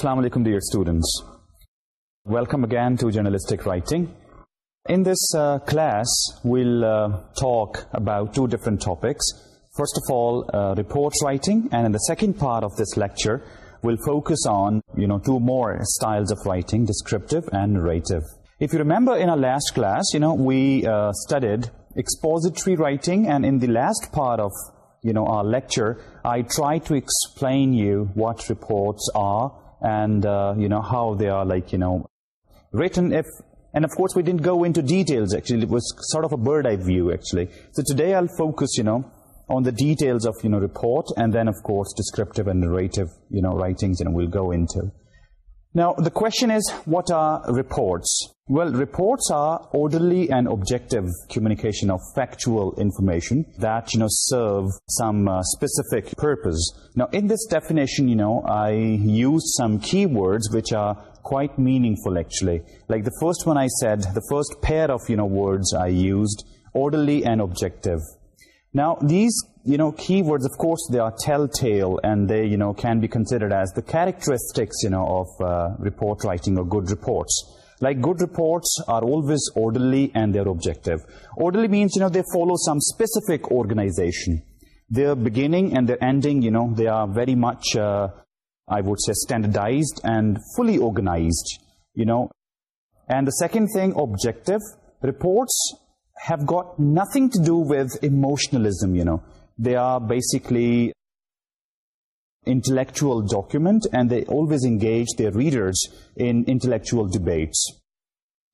Assalamu alaikum dear students. Welcome again to Journalistic Writing. In this uh, class, we'll uh, talk about two different topics. First of all, uh, report writing, and in the second part of this lecture, we'll focus on, you know, two more styles of writing, descriptive and narrative. If you remember in our last class, you know, we uh, studied expository writing, and in the last part of, you know, our lecture, I tried to explain you what reports are, and uh, you know how they are like you know written if and of course we didn't go into details actually. It was sort of a bird's eye view actually. So today i'll focus you know on the details of you know report and then of course descriptive and narrative you know writings and we'll go into. Now, the question is, what are reports? Well, reports are orderly and objective communication of factual information that, you know, serve some uh, specific purpose. Now, in this definition, you know, I used some keywords which are quite meaningful, actually. Like the first one I said, the first pair of, you know, words I used, orderly and objective. Now, these you know, keywords, of course, they are telltale and they, you know, can be considered as the characteristics, you know, of uh, report writing or good reports. Like good reports are always orderly and they're objective. Orderly means, you know, they follow some specific organization. Their beginning and their ending, you know, they are very much, uh, I would say, standardized and fully organized, you know. And the second thing, objective, reports have got nothing to do with emotionalism, you know they are basically intellectual document and they always engage their readers in intellectual debates.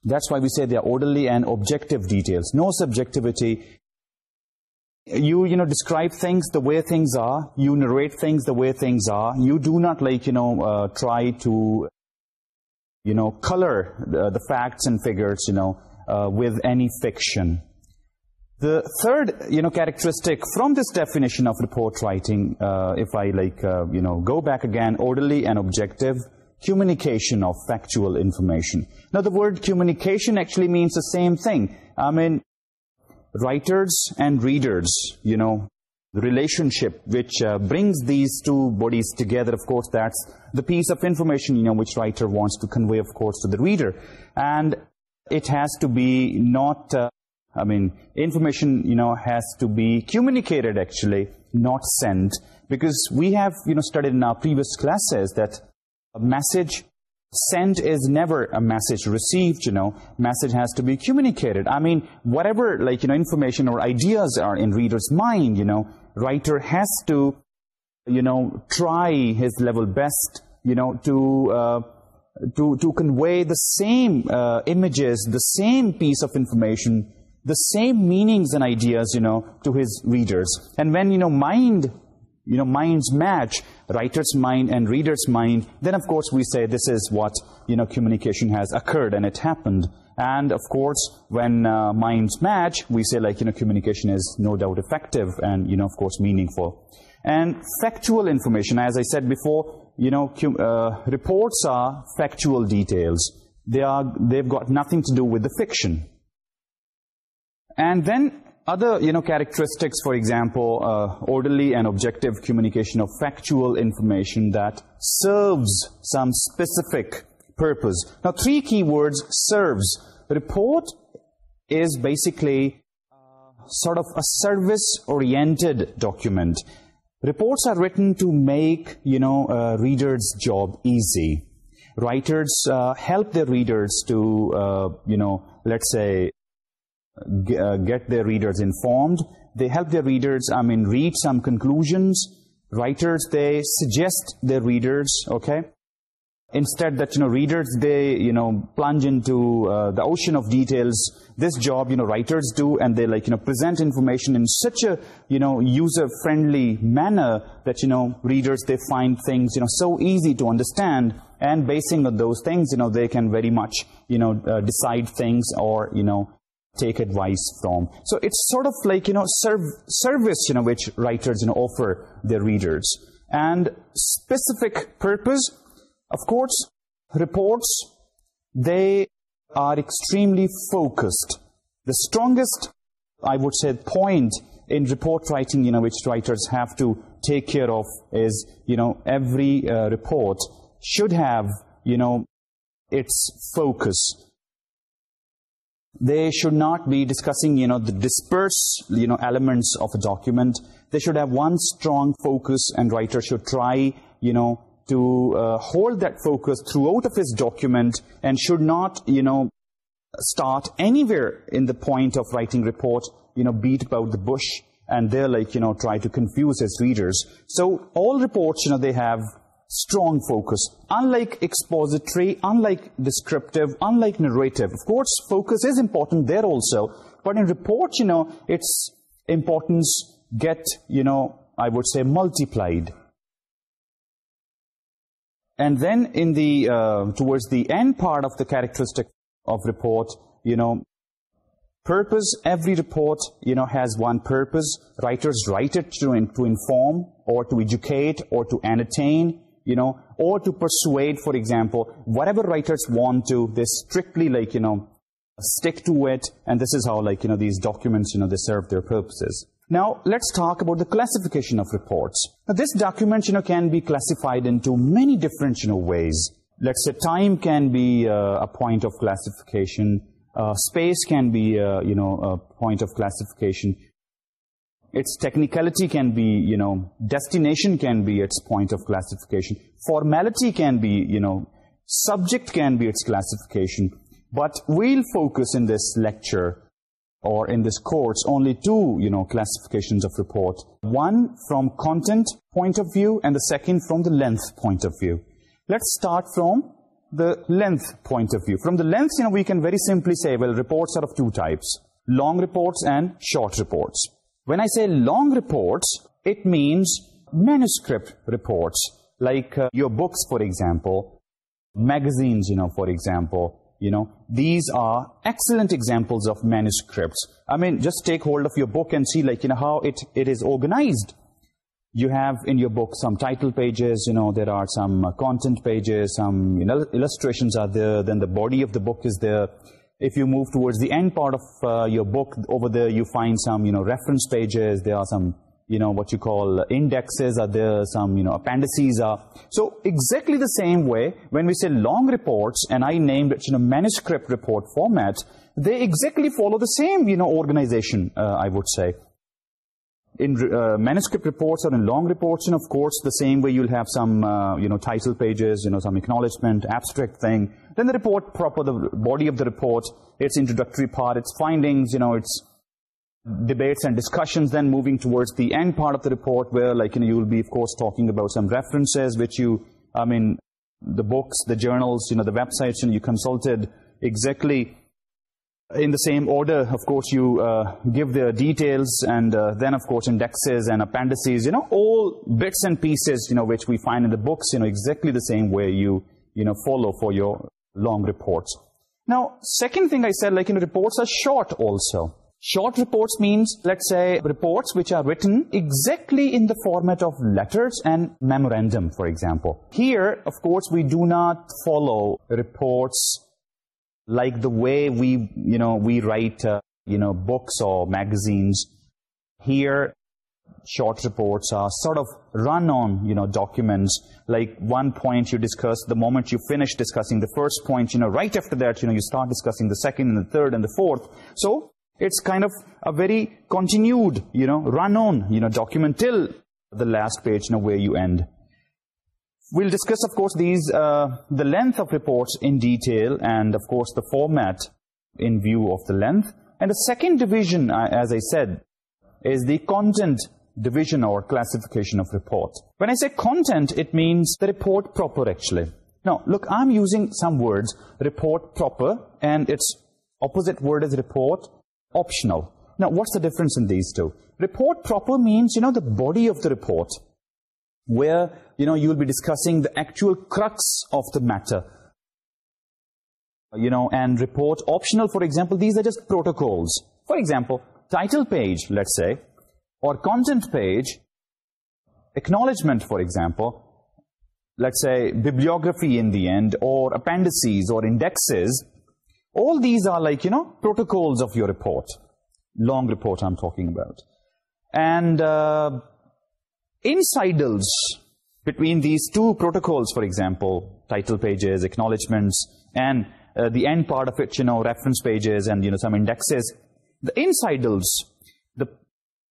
That's why we say they are orderly and objective details. No subjectivity. You, you know, describe things the way things are. You narrate things the way things are. You do not, like, you know, uh, try to, you know, color the, facts and figures, you know, uh, with any fiction. The third, you know, characteristic from this definition of report writing, uh, if I like, uh, you know, go back again, orderly and objective communication of factual information. Now, the word communication actually means the same thing. I mean, writers and readers, you know, the relationship which uh, brings these two bodies together, of course, that's the piece of information, you know, which writer wants to convey, of course, to the reader. And it has to be not uh, I mean, information, you know, has to be communicated, actually, not sent. Because we have, you know, studied in our previous classes that a message sent is never a message received, you know. Message has to be communicated. I mean, whatever, like, you know, information or ideas are in reader's mind, you know, writer has to, you know, try his level best, you know, to... Uh, to, to convey the same uh, images, the same piece of information the same meanings and ideas, you know, to his readers. And when, you know, mind, you know, minds match, writer's mind and reader's mind, then of course we say this is what, you know, communication has occurred and it happened. And of course, when uh, minds match, we say like, you know, communication is no doubt effective and, you know, of course, meaningful. And factual information, as I said before, you know, uh, reports are factual details. They are, they've got nothing to do with the fiction. And then other, you know, characteristics, for example, uh, orderly and objective communication of factual information that serves some specific purpose. Now, three keywords, serves. Report is basically uh, sort of a service-oriented document. Reports are written to make, you know, a reader's job easy. Writers uh, help their readers to, you know, let's say, get the readers informed they help the readers I mean read some conclusions writers they suggest the readers okay instead that you know readers they you know plunge into the ocean of details this job you know writers do and they like you know present information in such you know user friendly manner that you know readers they find things you know so easy to understand and basing on those things you know they can very much you know decide things or you know take advice from. So it's sort of like, you know, serv- service, you know, which writers, you know, offer their readers. And specific purpose, of course, reports, they are extremely focused. The strongest, I would say, point in report writing, you know, which writers have to take care of is, you know, every uh, report should have, you know, its focus they should not be discussing, you know, the dispersed, you know, elements of a document. They should have one strong focus and writer should try, you know, to uh, hold that focus throughout of his document and should not, you know, start anywhere in the point of writing report, you know, beat about the bush and they're like, you know, try to confuse his readers. So all reports, you know, they have strong focus. Unlike expository, unlike descriptive, unlike narrative. Of course, focus is important there also. But in report, you know, its importance get, you know, I would say multiplied. And then in the, uh, towards the end part of the characteristic of report, you know, purpose, every report, you know, has one purpose. Writers write it to, to inform or to educate or to entertain you know, or to persuade, for example, whatever writers want to, they strictly like, you know, stick to it. And this is how like, you know, these documents, you know, they serve their purposes. Now, let's talk about the classification of reports. Now, this document, you know, can be classified into many different, you know, ways. Let's say time can be uh, a point of classification. Uh, space can be, uh, you know, a point of classification. Its technicality can be, you know, destination can be its point of classification. Formality can be, you know, subject can be its classification. But we'll focus in this lecture or in this course only two you know classifications of report one from content point of view and the second from the length point of view let's start from the length point of view from the length you know we can very simply say well reports are of two types long reports and short reports when I say long reports, it means manuscript reports, like uh, your books, for example, magazines, you know, for example, you know, these are excellent examples of manuscripts. I mean, just take hold of your book and see, like, you know, how it, it is organized. You have in your book some title pages, you know, there are some content pages, some you know, illustrations are there, then the body of the book is there, if you move towards the end part of uh, your book, over there you find some, you know, reference pages, there are some, you know, what you call indexes, are there some, you know, appendices. Are. So exactly the same way, when we say long reports, and I named it, you know, manuscript report format, they exactly follow the same, you know, organization, uh, I would say. In uh, manuscript reports or in long reports, and of course, the same way you'll have some, you know, title pages, you know, some acknowledgement, abstract thing, then the report, proper, the body of the report, its introductory part, its findings, you know, its debates and discussions then moving towards the end part of the report where like you know you will be of course talking about some references which you I mean the books the journals you know the websites you, know, you consulted exactly in the same order. Of course you uh, give the details and uh, then of course indexes and appendices you know all bits and pieces you know which we find in the books you know exactly the same way you you know follow for your long reports. Now, second thing I said, like, you know, reports are short also. Short reports means, let's say, reports which are written exactly in the format of letters and memorandum, for example. Here, of course, we do not follow reports like the way we, you know, we write, uh, you know, books or magazines. Here, short reports are sort of run on, you know, documents. Like one point you discuss, the moment you finish discussing the first point, you know, right after that, you know, you start discussing the second and the third and the fourth. So it's kind of a very continued, you know, run on, you know, document till the last page, you know, where you end. We'll discuss, of course, these, uh, the length of reports in detail and, of course, the format in view of the length. And the second division, uh, as I said, is the content division or classification of report. When I say content, it means the report proper actually. Now, look, I'm using some words, report proper, and its opposite word is report optional. Now, what's the difference in these two? Report proper means, you know, the body of the report, where, you know, you'll be discussing the actual crux of the matter, you know, and report optional, for example, these are just protocols. For example, title page, let's say, or content page acknowledgement for example let's a bibliography in the end or appendices or indexes all these are like, you know, protocols of your report. Long report I'm talking about. And uh, insidals between these two protocols, for example, title pages, acknowledgements, and uh, the end part of it, you know, reference pages and, you know, some indexes. The insidals, the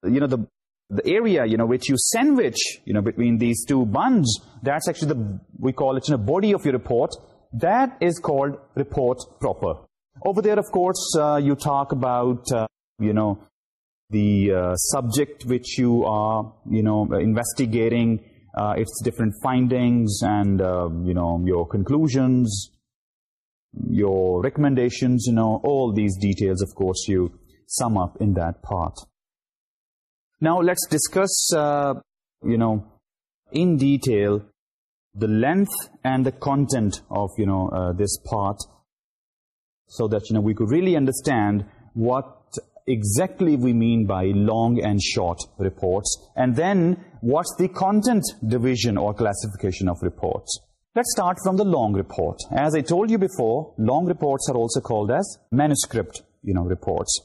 you know, the, the area, you know, which you sandwich, you know, between these two buns, that's actually the, we call it, you know, body of your report. That is called report proper. Over there, of course, uh, you talk about, uh, you know, the uh, subject which you are, you know, investigating, uh, its different findings and, um, you know, your conclusions, your recommendations, you know, all these details, of course, you sum up in that part. Now let's discuss, uh, you know, in detail the length and the content of, you know, uh, this part so that, you know, we could really understand what exactly we mean by long and short reports and then what's the content division or classification of reports. Let's start from the long report. As I told you before, long reports are also called as manuscript, you know, reports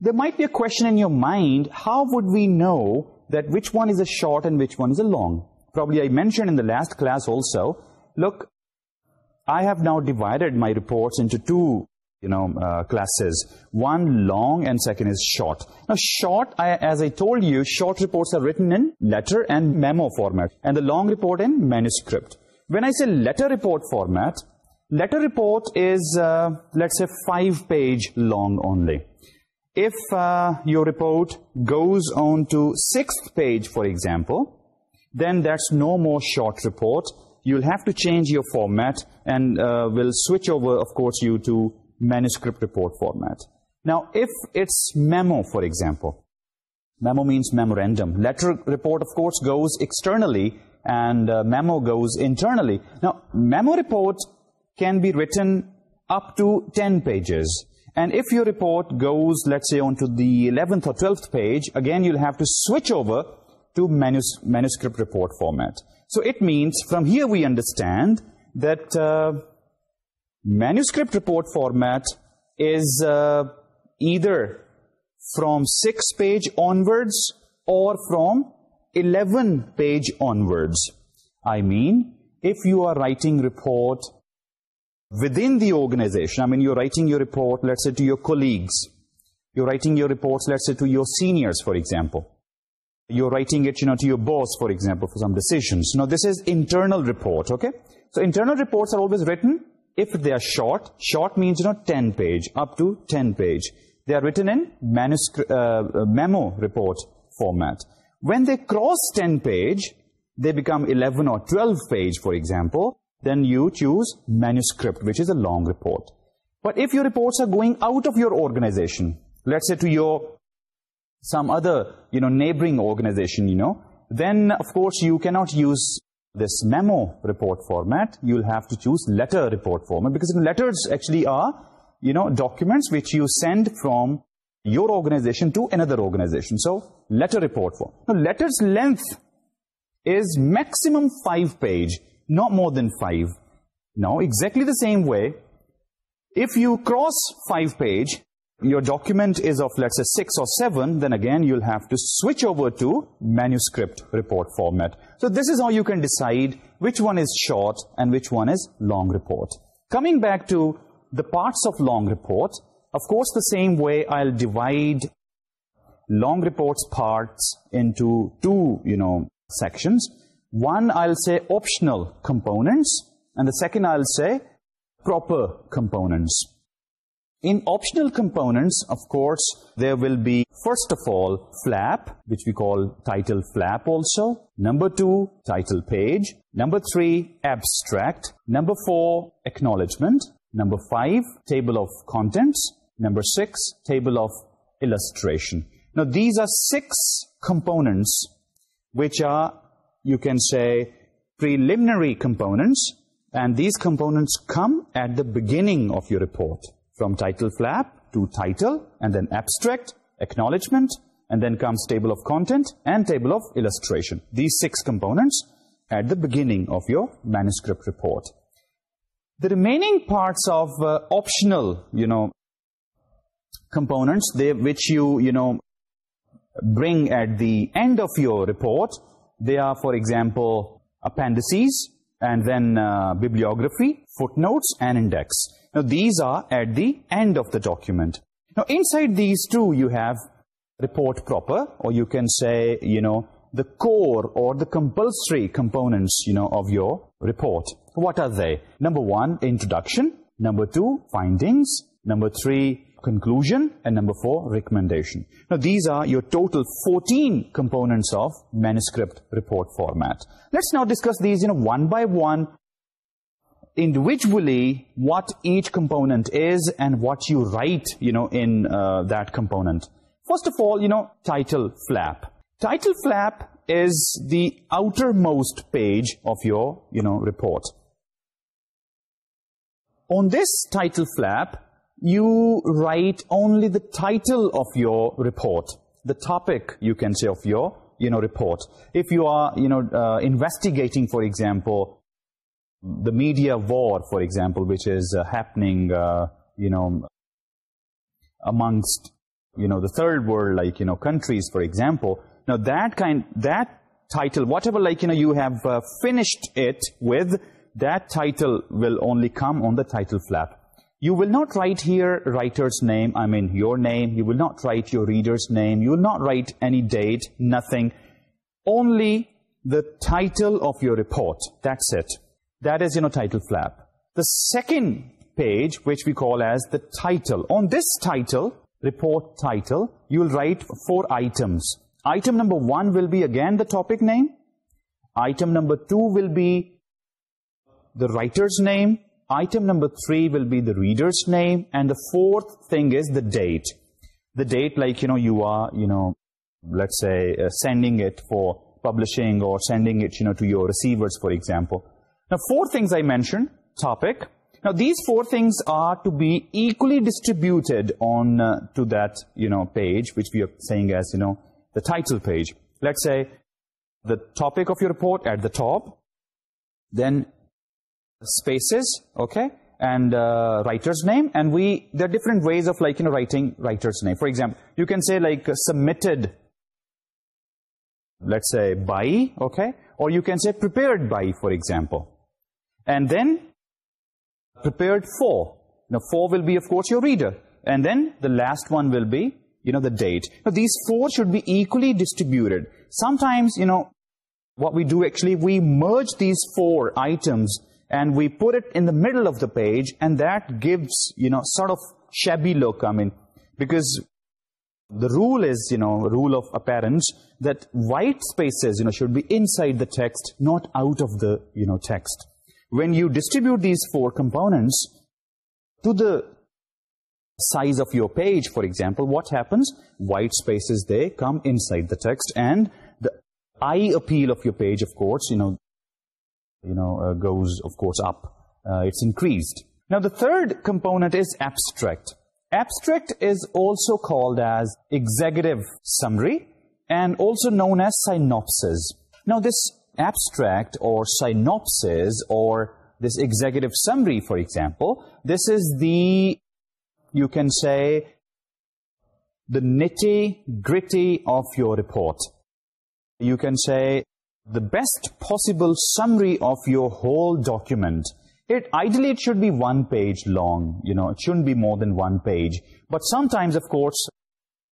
there might be a question in your mind, how would we know that which one is a short and which one is a long? Probably I mentioned in the last class also, look, I have now divided my reports into two you know, uh, classes, one long and second is short. Now short, as I told you, short reports are written in letter and memo format, and the long report in manuscript. When I say letter report format, letter report is, uh, let's say, five page long only if uh, your report goes on to sixth page, for example, then that's no more short report. You'll have to change your format and uh, will switch over, of course, you to manuscript report format. Now, if it's memo, for example, memo means memorandum. Letter report, of course, goes externally and uh, memo goes internally. Now, memo report can be written up to 10 pages and if your report goes, let's say, onto the 11th or 12th page, again, you'll have to switch over to manuscript report format. So it means, from here we understand that uh, manuscript report format is uh, either from 6 page onwards or from 11 page onwards. I mean, if you are writing report within the organization, I mean, you're writing your report, let's say, to your colleagues. You're writing your reports, let's say, to your seniors, for example. You're writing it, you know, to your boss, for example, for some decisions. Now, this is internal report, okay? So, internal reports are always written if they are short. Short means, you know, 10 page, up to 10 page. They are written in manuscript, uh, uh, memo report format. When they cross 10 page, they become 11 or 12 page, for example, then you choose manuscript, which is a long report. But if your reports are going out of your organization, let's say to your some other, you know, neighboring organization, you know, then, of course, you cannot use this memo report format. You'll have to choose letter report format because letters actually are, you know, documents which you send from your organization to another organization. So, letter report format. Letter's length is maximum five page not more than 5. Now, exactly the same way, if you cross 5 page, your document is of, let's say, 6 or 7, then again, you'll have to switch over to manuscript report format. So this is how you can decide which one is short and which one is long report. Coming back to the parts of long report, of course, the same way I'll divide long reports parts into two, you know, sections one I'll say optional components and the second I'll say proper components. In optional components, of course, there will be, first of all, flap, which we call title flap also. Number two, title page. Number three, abstract. Number four, acknowledgement. Number five, table of contents. Number six, table of illustration. Now, these are six components which are you can say preliminary components and these components come at the beginning of your report. From title flap to title and then abstract acknowledgement and then comes table of content and table of illustration. These six components at the beginning of your manuscript report. The remaining parts of uh, optional you know components they which you you know bring at the end of your report they are, for example, appendices, and then uh, bibliography, footnotes, and index. Now, these are at the end of the document. Now, inside these two, you have report proper, or you can say, you know, the core or the compulsory components, you know, of your report. What are they? Number one, introduction. Number two, findings. Number three, conclusion and number four, recommendation. Now these are your total 14 components of manuscript report format. Let's now discuss these you know, one by one, individually what each component is and what you write you know, in uh, that component. First of all, you know, title flap. Title flap is the outermost page of your you know, report. On this title flap, you write only the title of your report, the topic, you can say, of your you know, report. If you are you know, uh, investigating, for example, the media war, for example, which is uh, happening uh, you know, amongst you know, the third world like, you know, countries, for example, now that, kind, that title, whatever like, you, know, you have finished it with, that title will only come on the title flap you will not write here writer's name, I mean your name, you will not write your reader's name, you will not write any date, nothing, only the title of your report, that's it. That is, you know, title flap. The second page, which we call as the title, on this title, report title, you will write four items. Item number one will be again the topic name. Item number two will be the writer's name item number three will be the reader's name and the fourth thing is the date. The date like you know you are you know let's say uh, sending it for publishing or sending it you know to your receivers for example. Now four things i mentioned topic. Now these four things are to be equally distributed on uh, to that you know page which we are saying as you know the title page. Let's say the topic of your report at the top then spaces, okay, and uh, writer's name. And we, there are different ways of like, you know, writing writer's name. For example, you can say like submitted, let's say by, okay, or you can say prepared by, for example. And then prepared for. Now, for will be, of course, your reader. And then the last one will be, you know, the date. Now, these four should be equally distributed. Sometimes, you know, what we do actually, we merge these four items and we put it in the middle of the page and that gives, you know, sort of shabby look. I mean, because the rule is, you know, rule of appearance that white spaces, you know, should be inside the text, not out of the, you know, text. When you distribute these four components to the size of your page, for example, what happens? White spaces, they come inside the text and the eye appeal of your page, of course, you know, you know, uh, goes, of course, up. Uh, it's increased. Now, the third component is abstract. Abstract is also called as executive summary and also known as synopsis. Now, this abstract or synopsis or this executive summary, for example, this is the, you can say, the nitty-gritty of your report. You can say the best possible summary of your whole document. It, ideally, it should be one page long. You know, it shouldn't be more than one page. But sometimes, of course,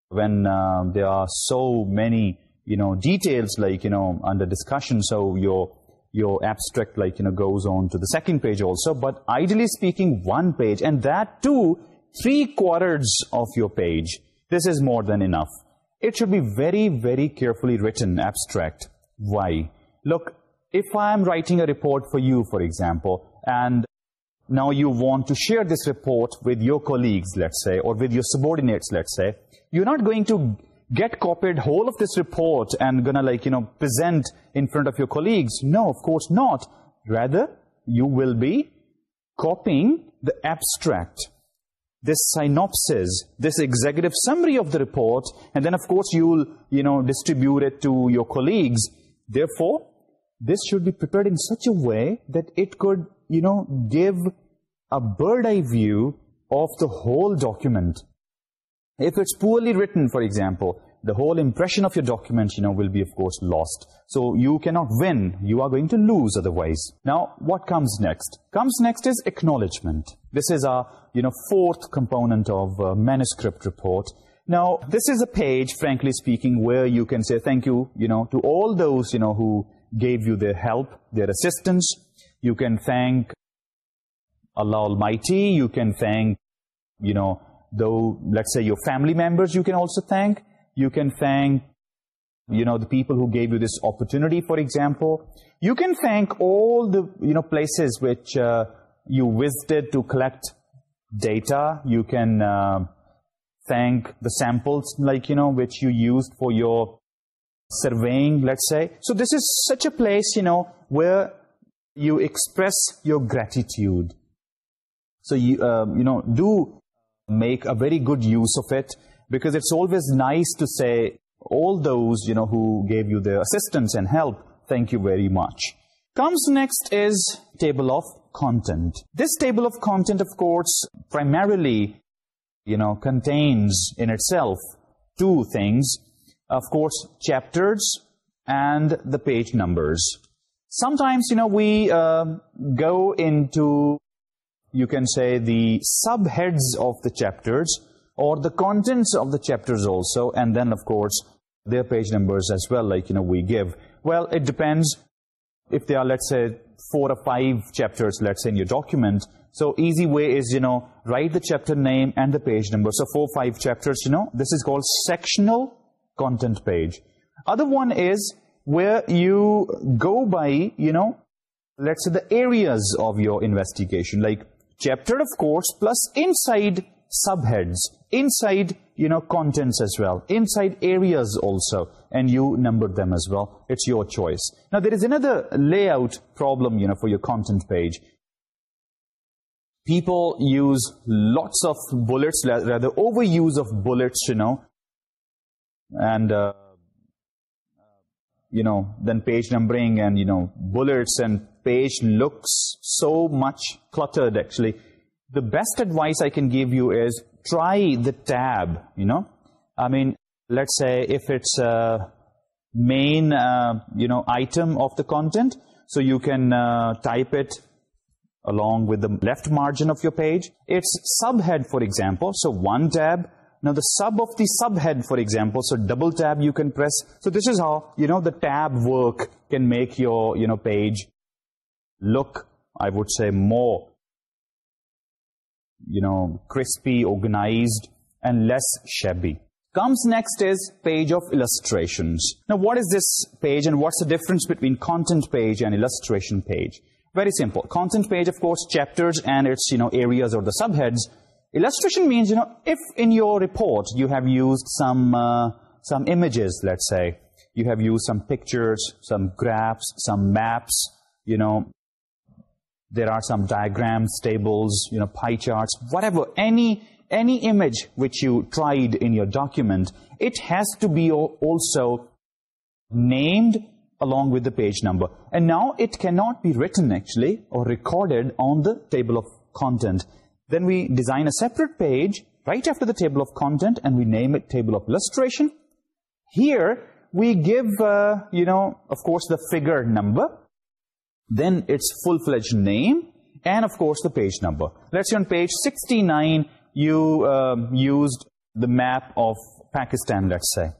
when uh, there are so many, you know, details, like, you know, under discussion, so your, your abstract, like, you know, goes on to the second page also. But ideally speaking, one page. And that, too, three quarters of your page. This is more than enough. It should be very, very carefully written, abstract why. Look, if I am writing a report for you, for example, and now you want to share this report with your colleagues, let's say, or with your subordinates, let's say, you're not going to get copied whole of this report and gonna like, you know, present in front of your colleagues. No, of course not. Rather, you will be copying the abstract, this synopsis, this executive summary of the report, and then, of course, you'll, you know, distribute it to your colleagues, therefore this should be prepared in such a way that it could you know give a bird's eye view of the whole document. If it's poorly written for example the whole impression of your document you know will be of course lost. So you cannot win. You are going to lose otherwise. Now what comes next? Comes next is acknowledgement. This is our you know fourth component of uh, manuscript report. Now, this is a page, frankly speaking, where you can say thank you, you know, to all those, you know, who gave you their help, their assistance. You can thank Allah Almighty. You can thank, you know, though, let's say your family members you can also thank. You can thank, you know, the people who gave you this opportunity, for example. You can thank all the, you know, places which uh, you visited to collect data. You can... Uh, thank the samples like you know which you used for your surveying let's say. So this is such a place you know where you express your gratitude. So you um, you know do make a very good use of it because it's always nice to say all those you know who gave you their assistance and help thank you very much. Comes next is table of content. This table of content of course primarily you know, contains in itself two things. Of course, chapters and the page numbers. Sometimes, you know, we um, go into, you can say, the subheads of the chapters or the contents of the chapters also. And then, of course, their page numbers as well, like, you know, we give. Well, it depends if there are, let's say, four or five chapters, let's say, in your document, so easy way is, you know, write the chapter name and the page number. So four, five chapters, you know, this is called sectional content page. Other one is where you go by, you know, let's say the areas of your investigation, like chapter, of course, plus inside subheads, inside, you know, contents as well, inside areas also, and you number them as well. It's your choice. Now, there is another layout problem, you know, for your content page people use lots of bullets, rather overuse of bullets, you know, and, uh, you know, then page numbering and, you know, bullets and page looks so much cluttered, actually. The best advice I can give you is try the tab, you know. I mean, let's say if it's a main, uh, you know, item of the content, so you can uh, type it along with the left margin of your page, its subhead, for example. So one tab. Now the sub of the subhead, for example, so double tab you can press. So this is how, you know, the tab work can make your, you know, page look, I would say, more, you know, crispy, organized, and less shabby. Comes next is page of illustrations. Now what is this page and what's the difference between content page and illustration page? Very simple. Content page, of course, chapters and its you know areas or the subheads. illustration means you know if in your report you have used some uh, some images let's say you have used some pictures some graphs some maps you know there are some diagrams tables you know pie charts whatever any any image which you tried in your document it has to be also named along with the page number. And now it cannot be written actually or recorded on the table of content. Then we design a separate page right after the table of content and we name it table of illustration. Here we give, uh, you know, of course the figure number, then its full-fledged name, and of course the page number. Let's say on page 69 you uh, used the map of Pakistan, let's say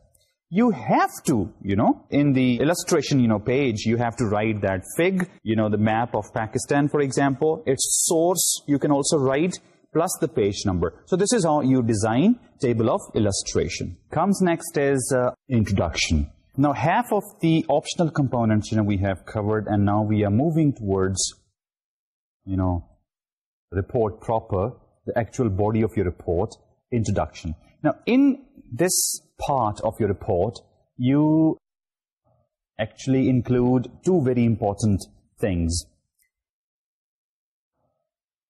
you have to, you know, in the illustration, you know, page, you have to write that fig, you know, the map of Pakistan, for example, its source, you can also write, plus the page number. So this is how you design table of illustration. Comes next is uh, introduction. Now half of the optional components, you know, we have covered and now we are moving towards, you know, report proper, the actual body of your report, introduction. Now in this part of your report, you actually include two very important things.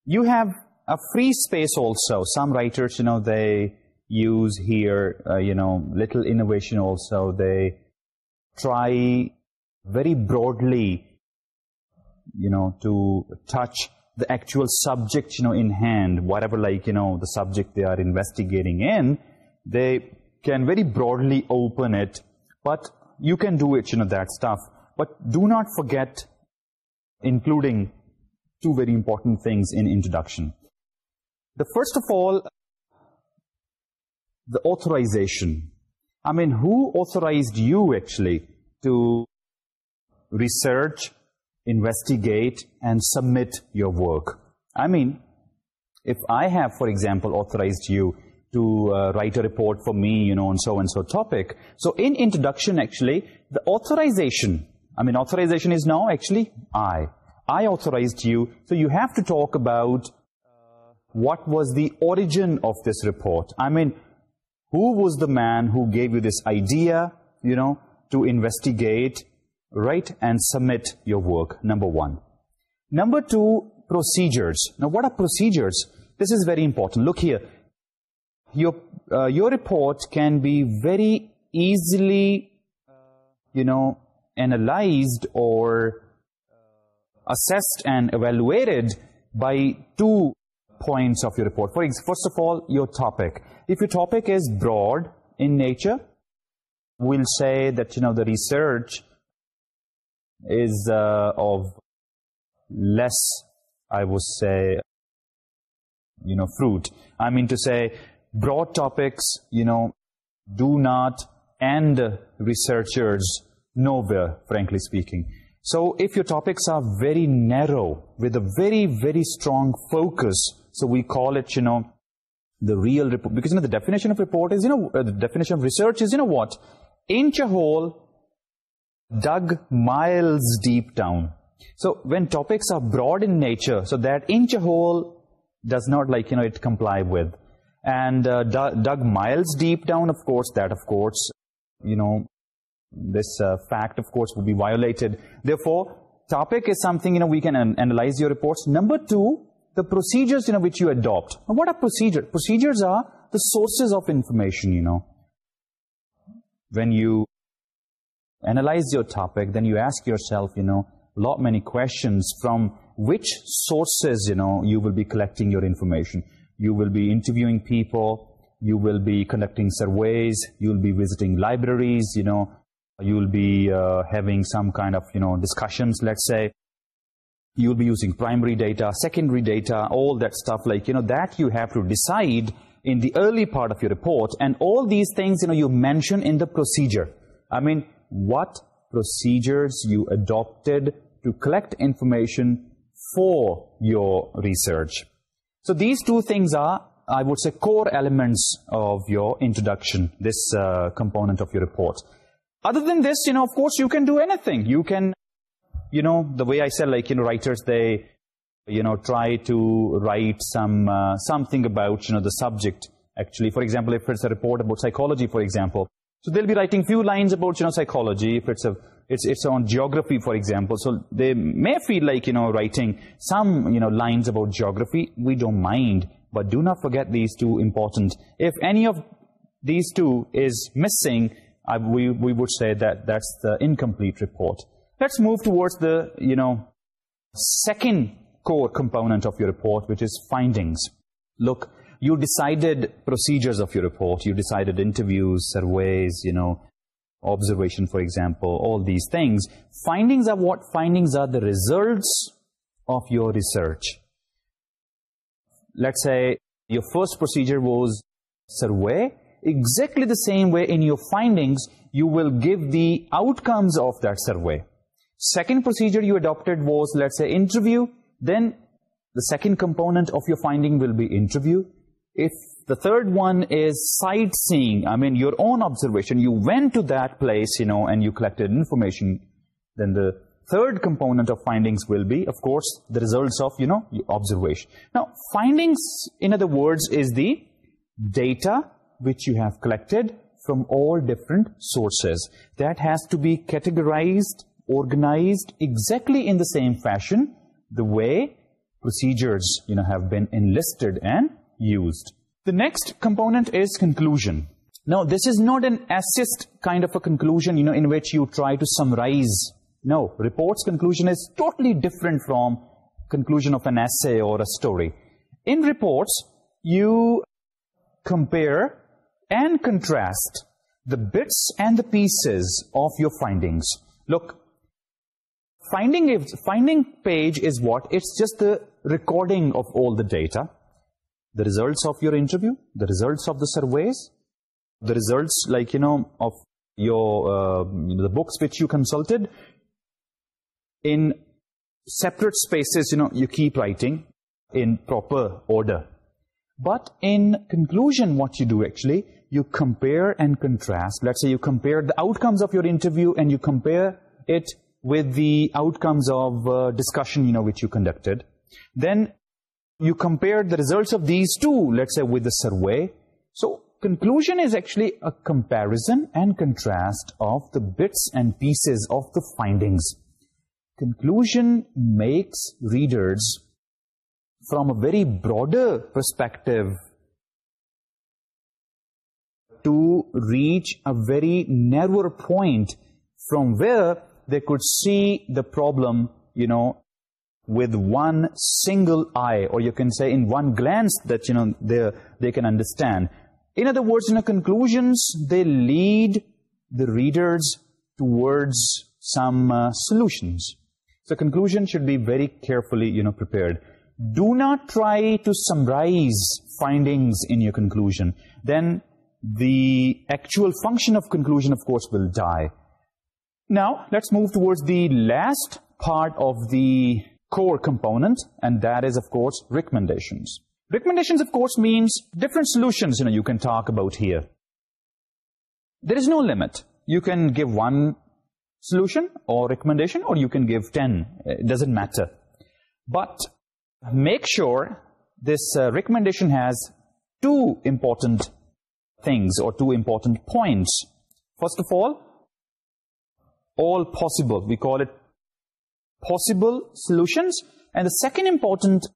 You have a free space also. Some writers, you know, they use here, uh, you know, little innovation also. They try very broadly, you know, to touch the actual subject, you know, in hand, whatever like, you know, the subject they are investigating in. They can very broadly open it, but you can do it, you know, that stuff. But do not forget including two very important things in introduction. The first of all, the authorization. I mean, who authorized you actually to research, investigate, and submit your work? I mean, if I have, for example, authorized you to uh, write a report for me, you know, on so-and-so topic. So in introduction, actually, the authorization, I mean, authorization is now actually I. I authorized you, so you have to talk about uh, what was the origin of this report. I mean, who was the man who gave you this idea, you know, to investigate, write and submit your work, number one. Number two, procedures. Now, what are procedures? This is very important. Look here your uh, your report can be very easily uh, you know analyzed or uh, assessed and evaluated by two points of your report. For example first of all your topic. If your topic is broad in nature we'll say that you know the research is of less i would say you know fruit. I mean to say broad topics, you know, do not end researchers nowhere, frankly speaking. So if your topics are very narrow with a very, very strong focus, so we call it, you know, the real report, because, you know, the definition of report is, you know, uh, the definition of research is, you know what, inch a hole, dug miles deep down. So when topics are broad in nature, so that inch a hole does not like, you know, it comply with and uh, dug miles deep down, of course, that, of course, you know, this uh, fact, of course, would be violated. Therefore, topic is something, you know, we can analyze your reports. Number two, the procedures, you know, which you adopt. What are procedures? Procedures are the sources of information, you know. When you analyze your topic, then you ask yourself, you know, a lot many questions from which sources, you know, you will be collecting your information you will be interviewing people, you will be conducting surveys, you'll be visiting libraries, you know, you'll be uh, having some kind of, you know, discussions, let's say. You'll be using primary data, secondary data, all that stuff, like, you know, that you have to decide in the early part of your report. And all these things, you know, you mention in the procedure. I mean, what procedures you adopted to collect information for your research. So these two things are, I would say, core elements of your introduction, this uh, component of your report. Other than this, you know, of course, you can do anything. You can, you know, the way I said, like, you know, writers, they, you know, try to write some uh, something about, you know, the subject, actually. For example, if it's a report about psychology, for example, so they'll be writing few lines about, you know, psychology. If it's a it's on geography for example. So they may feel like you know writing some you know lines about geography. We don't mind. But do not forget these two important. If any of these two is missing we we would say that that's the incomplete report. Let's move towards the you know second core component of your report which is findings. Look you decided procedures of your report. You decided interviews surveys you know observation, for example, all these things. Findings are what? Findings are the results of your research. Let's say your first procedure was survey. Exactly the same way in your findings, you will give the outcomes of that survey. Second procedure you adopted was, let's say, interview. Then the second component of your finding will be interview. If the third one is sightseeing. I mean, your own observation. You went to that place, you know, and you collected information. Then the third component of findings will be, of course, the results of, you know, your observation. Now, findings, in other words, is the data which you have collected from all different sources. That has to be categorized, organized exactly in the same fashion, the way procedures, you know, have been enlisted and used. The next component is conclusion. Now, this is not an assist kind of a conclusion, you know, in which you try to summarize. No, report's conclusion is totally different from conclusion of an essay or a story. In reports, you compare and contrast the bits and the pieces of your findings. Look, finding, finding page is what? It's just the recording of all the data the results of your interview, the results of the surveys, the results like, you know, of your, uh, the books which you consulted, in separate spaces, you know, you keep writing in proper order. But in conclusion, what you do actually, you compare and contrast. Let's say you compare the outcomes of your interview and you compare it with the outcomes of uh, discussion, you know, which you conducted. Then you compare the results of these two, let's say, with the survey. So conclusion is actually a comparison and contrast of the bits and pieces of the findings. Conclusion makes readers from a very broader perspective to reach a very narrower point from where they could see the problem, you know, with one single eye or you can say in one glance that they they they can understand in other words in conclusions they lead the readers towards some solutions. So conclusion should be very carefully, you know, prepared. Do not try to summarize findings in your conclusion. Then the actual function of conclusion, of course, will die. Now, let's move towards the last part of the core component, and that is, of course, recommendations. Recommendations, of course, means different solutions, you know, you can talk about here. There is no limit. You can give one solution or recommendation, or you can give 10. It doesn't matter. But make sure this uh, recommendation has two important things or two important points. First of all, all possible. We call it possible solutions. And the second important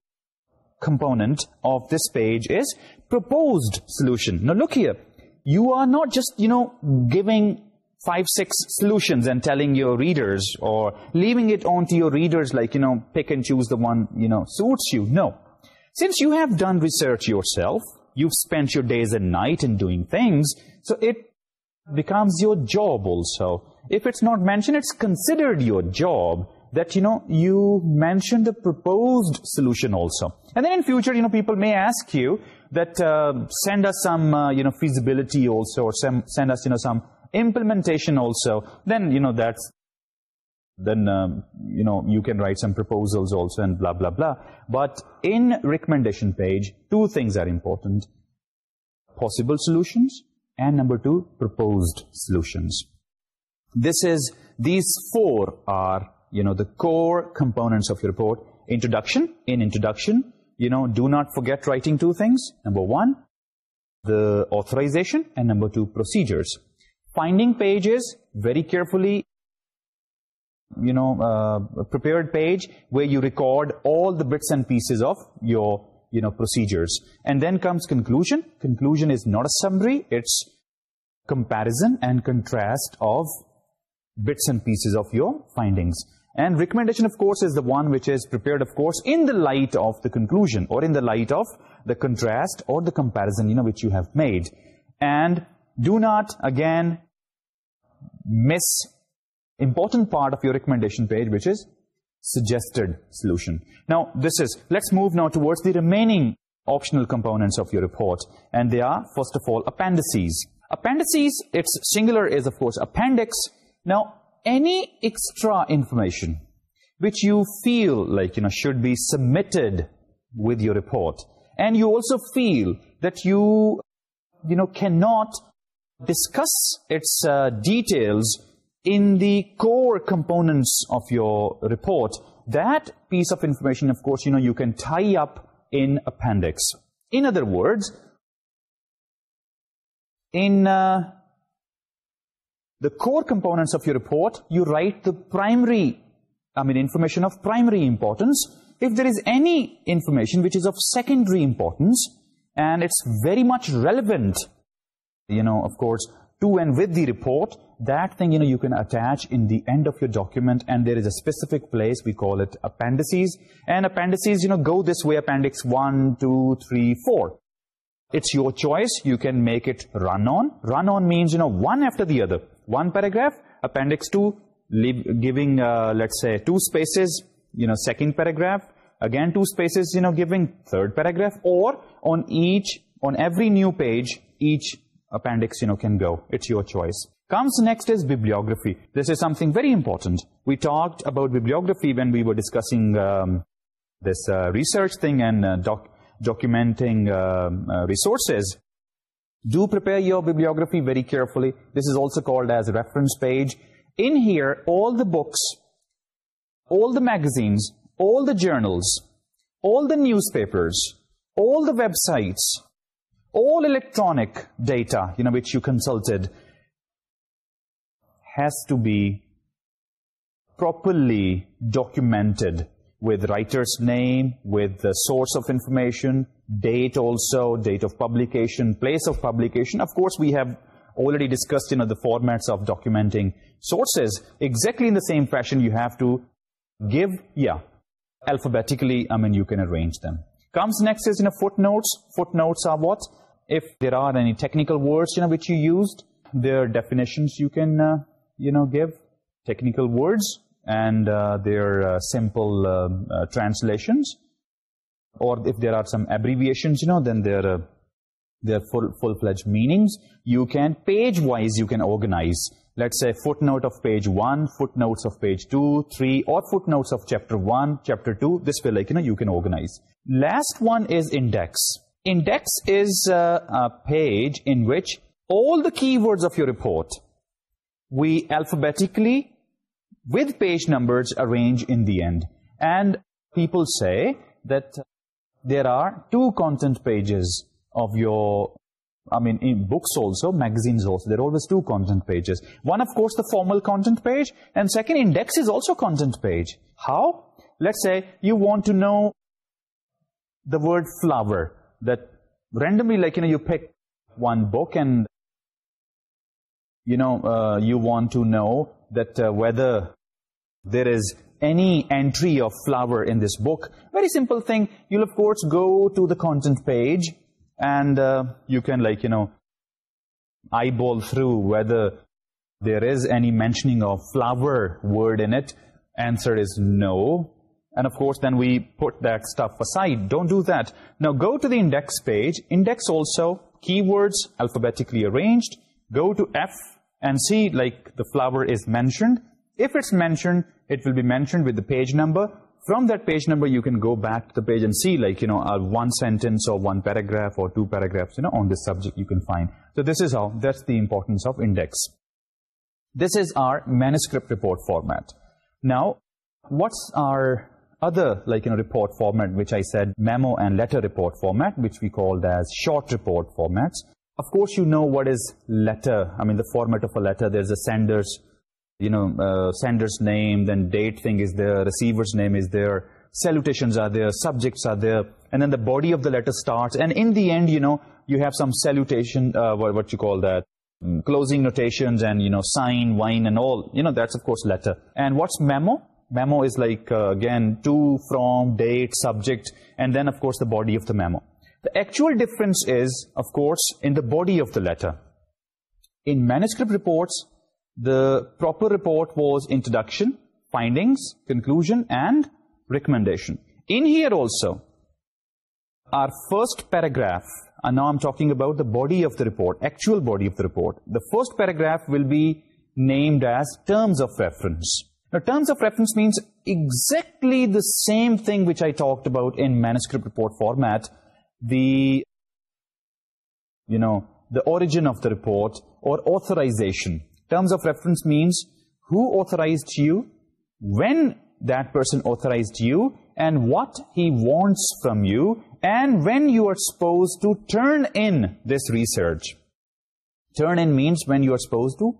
component of this page is proposed solution. Now look here. You are not just, you know, giving five, six solutions and telling your readers or leaving it on to your readers like, you know, pick and choose the one, you know, suits you. No. Since you have done research yourself, you've spent your days and night in doing things, so it becomes your job also. If it's not mentioned, it's considered your job that, you know, you mentioned the proposed solution also. And then in future, you know, people may ask you that uh, send us some, uh, you know, feasibility also or send us, you know, some implementation also. Then, you know, that's, then, um, you know, you can write some proposals also and blah, blah, blah. But in recommendation page, two things are important. Possible solutions and number two, proposed solutions. This is, these four are you know, the core components of your report. Introduction, in introduction, you know, do not forget writing two things. Number one, the authorization, and number two, procedures. Finding pages, very carefully, you know, uh, prepared page where you record all the bits and pieces of your, you know, procedures. And then comes conclusion. Conclusion is not a summary, it's comparison and contrast of bits and pieces of your findings. And recommendation, of course, is the one which is prepared, of course, in the light of the conclusion or in the light of the contrast or the comparison, you know, which you have made. And do not, again, miss important part of your recommendation page, which is suggested solution. Now, this is, let's move now towards the remaining optional components of your report. And they are, first of all, appendices. Appendices, its singular is, of course, appendix. Now, any extra information which you feel like you know should be submitted with your report. And you also feel that you you know cannot discuss its uh, details in the core components of your report. That piece of information of course you know you can tie up in appendix. In other words in uh, the core components of your report, you write the primary, I mean information of primary importance. If there is any information which is of secondary importance and it's very much relevant, you know, of course, to and with the report, that thing, you know, you can attach in the end of your document and there is a specific place, we call it appendices. And appendices, you know, go this way, appendix 1, 2, 3, 4. It's your choice, you can make it run on. Run on means, you know, one after the other. One paragraph, appendix two, giving uh, let's say two spaces. You know, second paragraph, again two spaces. You know, giving third paragraph, or on each, on every new page, each appendix, you know, can go. It's your choice. Comes next is bibliography. This is something very important. We talked about bibliography when we were discussing um, this uh, research thing and uh, doc documenting um, uh, resources do prepare your bibliography very carefully. This is also called as reference page. In here, all the books, all the magazines, all the journals, all the newspapers, all the websites, all electronic data, you know, which you consulted, has to be properly documented with writer's name, with the source of information, date also, date of publication, place of publication. Of course, we have already discussed in the formats of documenting sources, exactly in the same fashion you have to give, yeah, alphabetically, I mean, you can arrange them. Comes next is, you know, footnotes. Footnotes are what? If there are any technical words, you know, which you used, their definitions you can, uh, you know, give. Technical words and uh, their uh, simple uh, uh, translations. Or if there are some abbreviations, you know, then their uh, full-fledged meanings. You can, page-wise, you can organize. Let's say footnote of page 1, footnotes of page 2, 3, or footnotes of chapter 1, chapter 2. This way, like, you know, you can organize. Last one is index. Index is a page in which all the keywords of your report, we alphabetically with page numbers arranged in the end. And people say that there are two content pages of your, I mean, in books also, magazines also, there are always two content pages. One, of course, the formal content page, and second, index is also content page. How? Let's say you want to know the word flower, that randomly, like, you know, you pick one book and, you know, uh, you want to know that uh, whether there is any entry of flower in this book. Very simple thing. You'll, of course, go to the content page and uh, you can, like, you know, eyeball through whether there is any mentioning of flower word in it. Answer is no. And, of course, then we put that stuff aside. Don't do that. Now, go to the index page. Index also, keywords alphabetically arranged. Go to F and see like the flower is mentioned. If it's mentioned, it will be mentioned with the page number. From that page number, you can go back to the page and see like, you know, uh, one sentence or one paragraph or two paragraphs, you know, on this subject you can find. So this is how, that's the importance of index. This is our manuscript report format. Now, what's our other, like, you know, report format, which I said memo and letter report format, which we called as short report formats of course you know what is letter. I mean the format of a letter there's a sender's you know uh, sender's name then date thing is there receiver's name is there salutations are there subjects are there and then the body of the letter starts. And in the end you know you have some salutation uh, what, what you call that mm, closing notations and you know sign wine and all. You know that's of course letter. And what's memo? Memo is like uh, again to from date subject and then of course the body of the memo. The actual difference is, of course, in the body of the letter. In manuscript reports, the proper report was introduction, findings, conclusion, and recommendation. In here also, our first paragraph, and now I'm talking about the body of the report, actual body of the report. The first paragraph will be named as terms of reference. Now, terms of reference means exactly the same thing which I talked about in manuscript report format, the you know the origin of the report or authorization. Terms of reference means who authorized you when that person authorized you and what he wants from you and when you are supposed to turn in this research. Turn in means when you are supposed to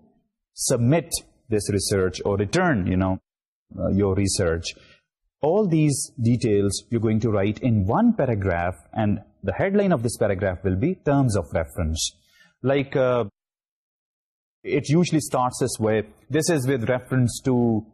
submit this research or return you know uh, your research all these details you're going to write in one paragraph and the headline of this paragraph will be terms of reference. Like uh, it usually starts this way. This is with reference to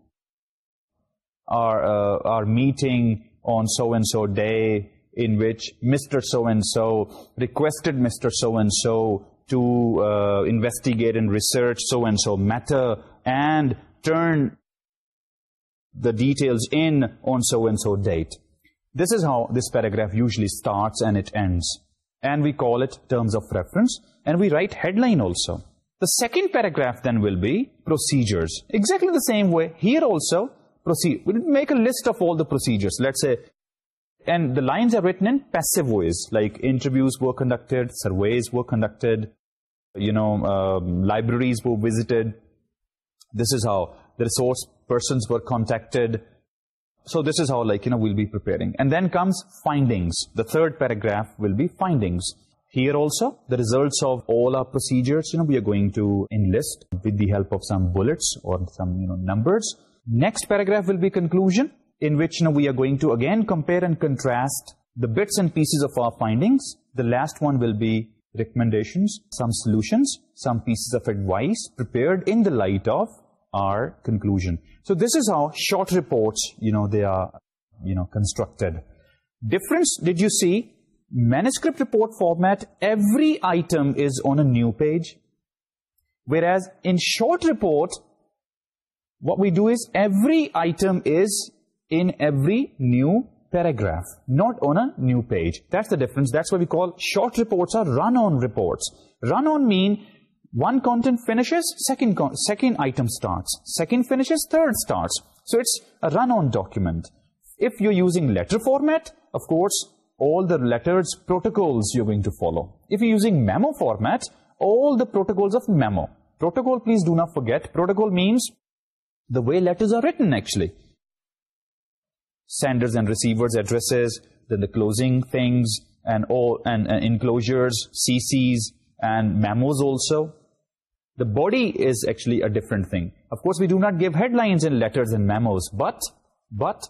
our, uh, our meeting on so-and-so day in which Mr. So-and-so requested Mr. So-and-so to uh, investigate and research so-and-so matter and turn the details in on so-and-so date. This is how this paragraph usually starts and it ends. And we call it terms of reference and we write headline also. The second paragraph then will be procedures. Exactly the same way here also proceed. We make a list of all the procedures. Let's say and the lines are written in passive ways like interviews were conducted, surveys were conducted, you know, uh, libraries were visited. This is how the resource persons were contacted. So this is how like, you know, we'll be preparing. And then comes findings. The third paragraph will be findings. Here also, the results of all our procedures, you know, we are going to enlist with the help of some bullets or some, you know, numbers. Next paragraph will be conclusion, in which, you know, we are going to again compare and contrast the bits and pieces of our findings. The last one will be recommendations, some solutions, some pieces of advice prepared in the light of our conclusion. So this is how short reports, you know, they are, you know, constructed. Difference, did you see? Manuscript report format, every item is on a new page. Whereas in short report, what we do is every item is in every new paragraph, not on a new page. That's the difference. That's what we call short reports are run-on reports. Run-on mean... One content finishes, second second item starts. Second finishes, third starts. So it's a run-on document. If you're using letter format, of course, all the letters protocols you're going to follow. If you're using memo format, all the protocols of memo. Protocol, please do not forget. Protocol means the way letters are written actually. Senders and receivers addresses, then the closing things and all and, and enclosures, CCs and memos also the body is actually a different thing. Of course, we do not give headlines in letters and memos, but, but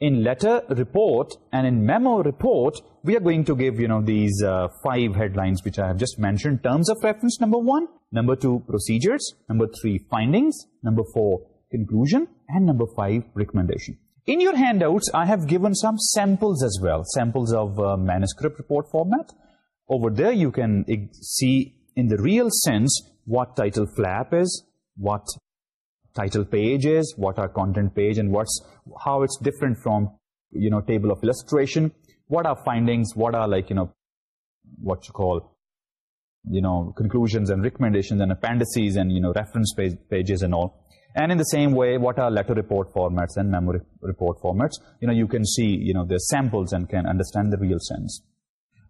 in letter report and in memo report, we are going to give, you know, these uh, five headlines which I have just mentioned. Terms of reference, number one, number two, procedures, number three, findings, number four, conclusion, and number five, recommendation. In your handouts, I have given some samples as well, samples of uh, manuscript report format. Over there, you can see in the real sense what title flap is, what title page is, what are content page and what's how it's different from, you know, table of illustration, what are findings, what are like, you know, what you call, you know, conclusions and recommendations and appendices and, you know, reference pages and all. And in the same way, what are letter report formats and memo report formats? You know, you can see, you know, the samples and can understand the real sense.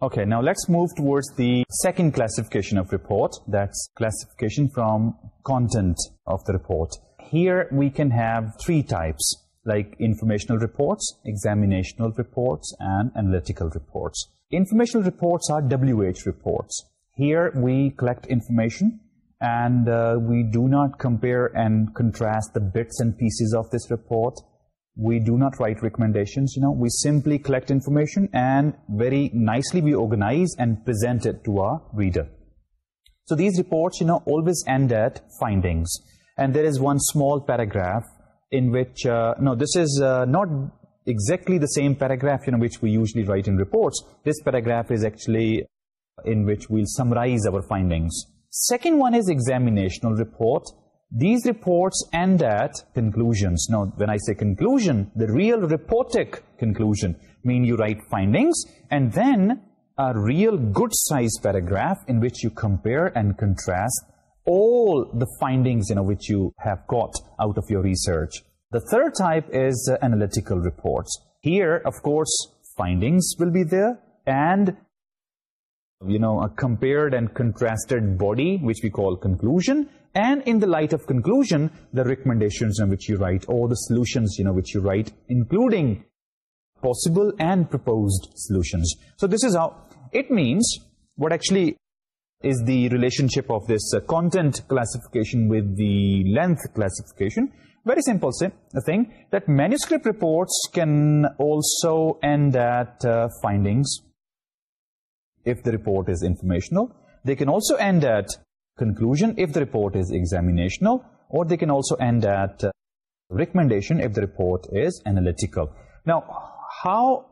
Okay, now let's move towards the second classification of report. That's classification from content of the report. Here we can have three types, like informational reports, examinational reports, and analytical reports. Informational reports are WH reports. Here we collect information and uh, we do not compare and contrast the bits and pieces of this report we do not write recommendations, you know, we simply collect information and very nicely we organize and present it to our reader. So these reports, you know, always end at findings. And there is one small paragraph in which, uh, no, this is uh, not exactly the same paragraph, you know, which we usually write in reports. This paragraph is actually in which we'll summarize our findings. Second one is examinational report these reports end at conclusions. Now, when I say conclusion, the real reportic conclusion, means you write findings, and then a real good-sized paragraph in which you compare and contrast all the findings, you know, which you have got out of your research. The third type is uh, analytical reports. Here, of course, findings will be there, and you know, a compared and contrasted body, which we call conclusion, and in the light of conclusion, the recommendations in which you write, or the solutions, you know, which you write, including possible and proposed solutions. So this is how it means, what actually is the relationship of this uh, content classification with the length classification. Very simple thing, that manuscript reports can also end at uh, findings, if the report is informational. They can also end at conclusion if the report is examinational or they can also end at uh, recommendation if the report is analytical. Now, how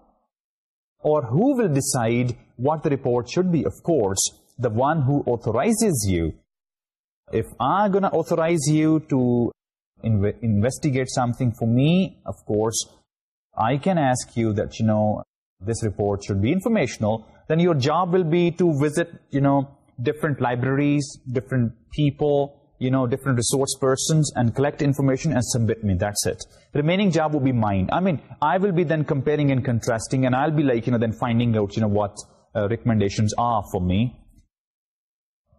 or who will decide what the report should be? Of course, the one who authorizes you. If I'm going to authorize you to inv investigate something for me, of course, I can ask you that, you know, this report should be informational, then your job will be to visit, you know, different libraries, different people, you know, different resource persons and collect information and submit me. That's it. The remaining job will be mine. I mean, I will be then comparing and contrasting and I'll be like, you know, then finding out, you know, what uh, recommendations are for me.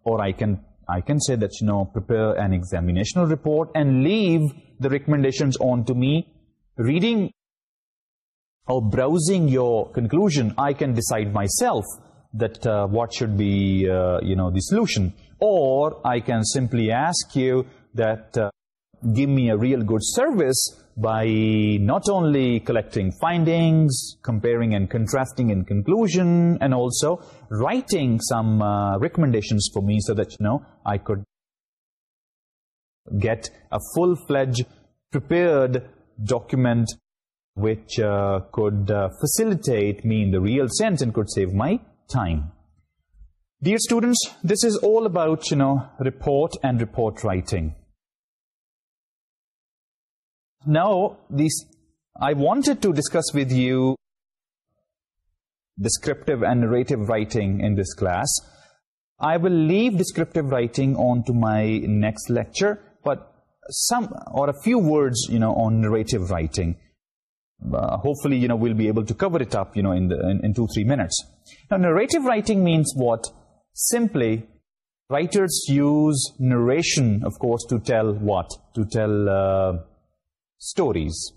Or I can, I can say that, you know, prepare an examinational report and leave the recommendations on to me. Reading or browsing your conclusion, I can decide myself that uh, what should be, uh, you know, the solution. Or I can simply ask you that uh, give me a real good service by not only collecting findings, comparing and contrasting in conclusion, and also writing some recommendations for me so that, you know, I could get a full-fledged prepared document which uh, could uh, facilitate me in the real sense and could save my time. Dear students, this is all about, you know, report and report writing. Now, these, I wanted to discuss with you descriptive and narrative writing in this class. I will leave descriptive writing on to my next lecture, but some or a few words, you know, on narrative writing. Uh, hopefully you know we'll be able to cover it up you know in the in, two three minutes. Now narrative writing means what? Simply writers use narration of course to tell what? To tell uh, stories.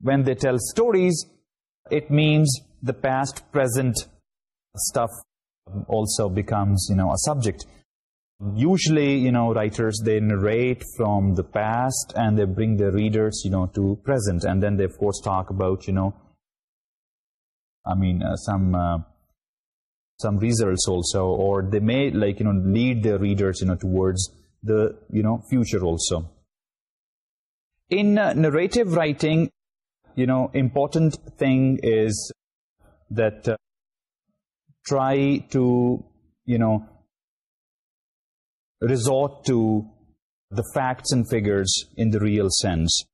When they tell stories it means the past present stuff also becomes you know a subject usually you know writers they narrate from the past and they bring the readers you know to present. And then they of course talk about you know i mean uh, some uh, some results also. Or they may like you know lead the readers you know towards the you know future also. In uh, narrative writing you know important thing is that try to you know resort to the facts and figures in the real sense.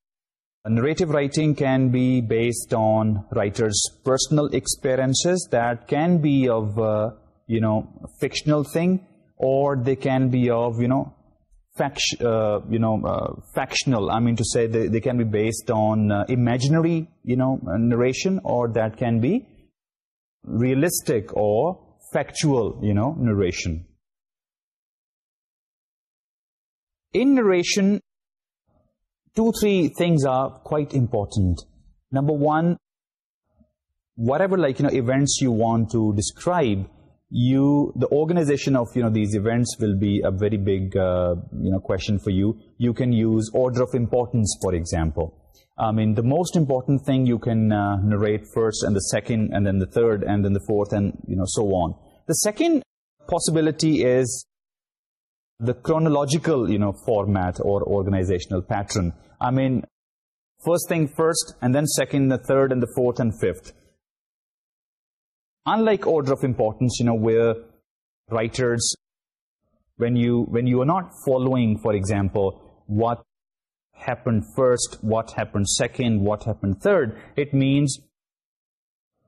Narrative writing can be based on writers' personal experiences that can be of, uh, you know, fictional thing or they can be of, you know, fact, uh, you know, uh, factional. I mean to say they, they can be based on uh, imaginary, you know, narration or that can be realistic or factual, you know, narration. In narration, two, three things are quite important. Number one, whatever like, you know, events you want to describe, you, the organization of, you know, these events will be a very big, uh, you know, question for you. You can use order of importance, for example. I mean, the most important thing you can uh, narrate first and the second and then the third and then the fourth and, you know, so on. The second possibility is the chronological, you know, format or organizational pattern. I mean, first thing first, and then second, the third, and the fourth, and fifth. Unlike order of importance, you know, where writers, when you, when you are not following, for example, what happened first, what happened second, what happened third, it means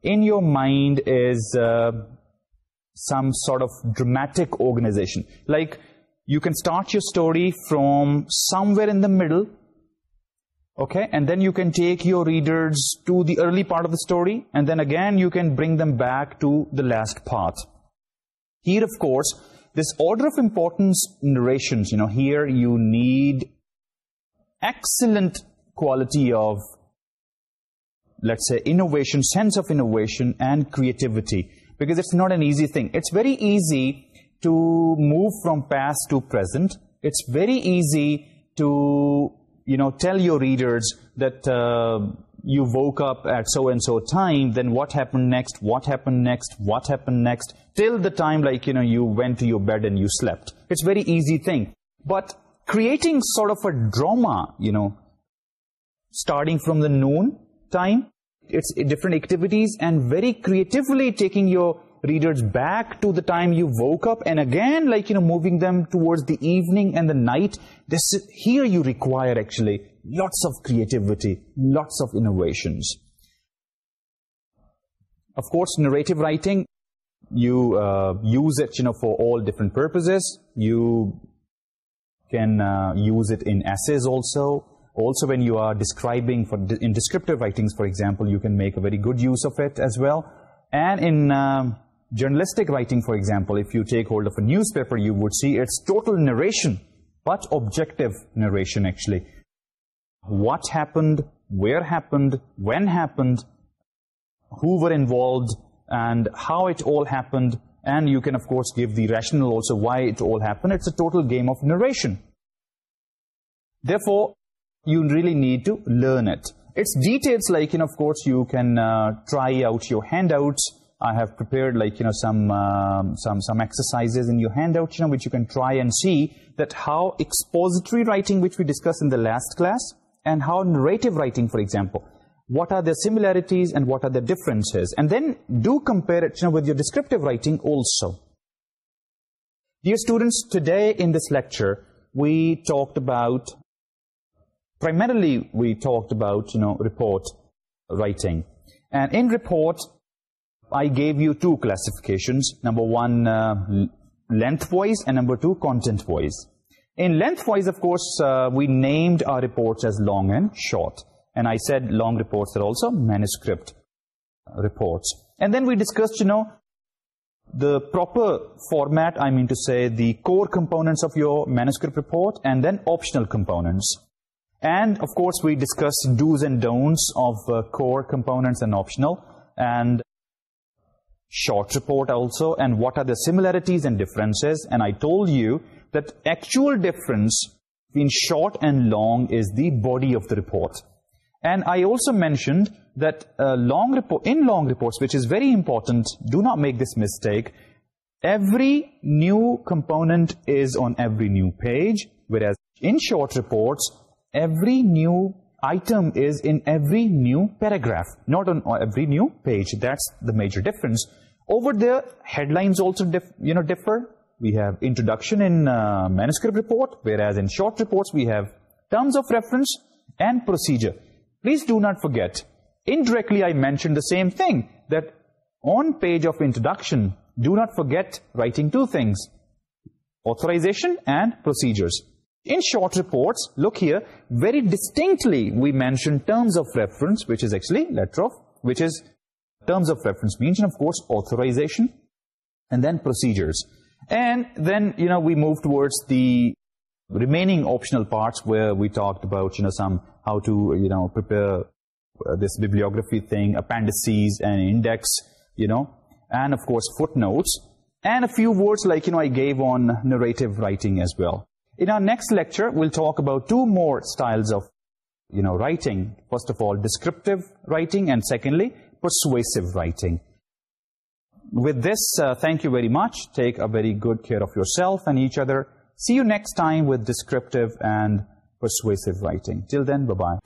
in your mind is uh, some sort of dramatic organization. Like, you can start your story from somewhere in the middle, okay, and then you can take your readers to the early part of the story, and then again you can bring them back to the last part. Here, of course, this order of importance in narrations, you know, here you need excellent quality of let's say, innovation, sense of innovation and creativity because it's not an easy thing. It's very easy to move from past to present, it's very easy to, you know, tell your readers that uh, you woke up at so-and-so time, then what happened next, what happened next, what happened next, till the time, like, you know, you went to your bed and you slept. It's very easy thing. But creating sort of a drama, you know, starting from the noon time, it's different activities, and very creatively taking your readers back to the time you woke up and again like you know moving them towards the evening and the night. This here you require actually lots of creativity lots of innovations. Of course narrative writing you uh, use it you know for all different purposes. You can uh, use it in essays also. Also when you are describing for in descriptive writings for example you can make a very good use of it as well. And in um, journalistic writing, for example, if you take hold of a newspaper, you would see it's total narration, but objective narration, actually. What happened, where happened, when happened, who were involved, and how it all happened, and you can, of course, give the rationale also why it all happened. It's a total game of narration. Therefore, you really need to learn it. It's details like, and of course, you can uh, try out your handouts, I have prepared like you know some uh, some some exercises in your handout you know which you can try and see that how expository writing which we discussed in the last class and how narrative writing for example what are the similarities and what are the differences? And then do compare it you know, with your descriptive writing also. Dear students today in this lecture we talked about primarily we talked about you know report writing. And in report I gave you two classifications, number one, uh, length voice, and number two, content voice. In length voice, of course, uh, we named our reports as long and short. And I said long reports are also manuscript uh, reports. And then we discussed, you know, the proper format, I mean to say, the core components of your manuscript report, and then optional components. And, of course, we discussed do's and don'ts of uh, core components and optional. And short report also and what are the similarities and differences and I told you that actual difference between short and long is the body of the report. And I also mentioned that uh, long in long reports, which is very important, do not make this mistake, every new component is on every new page, whereas in short reports, every new item is in every new paragraph, not on every new page. That's the major difference. Over there, headlines also you know, differ. We have introduction in uh, manuscript report, whereas in short reports, we have terms of reference and procedure. Please do not forget, indirectly I mentioned the same thing, that on page of introduction, do not forget writing two things, authorization and procedures. In short reports, look here, very distinctly we mention terms of reference, which is actually letter of, which is terms of reference means, and of course, authorization, and then procedures. And then, you know, we move towards the remaining optional parts where we talked about, you know, some, how to, you know, prepare uh, this bibliography thing, appendices and index, you know, and of course footnotes, and a few words like, you know, I gave on narrative writing as well. In our next lecture, we'll talk about two more styles of, you know, writing. First of all, descriptive writing and secondly, persuasive writing. With this, uh, thank you very much. Take a very good care of yourself and each other. See you next time with descriptive and persuasive writing. Till then, bye-bye.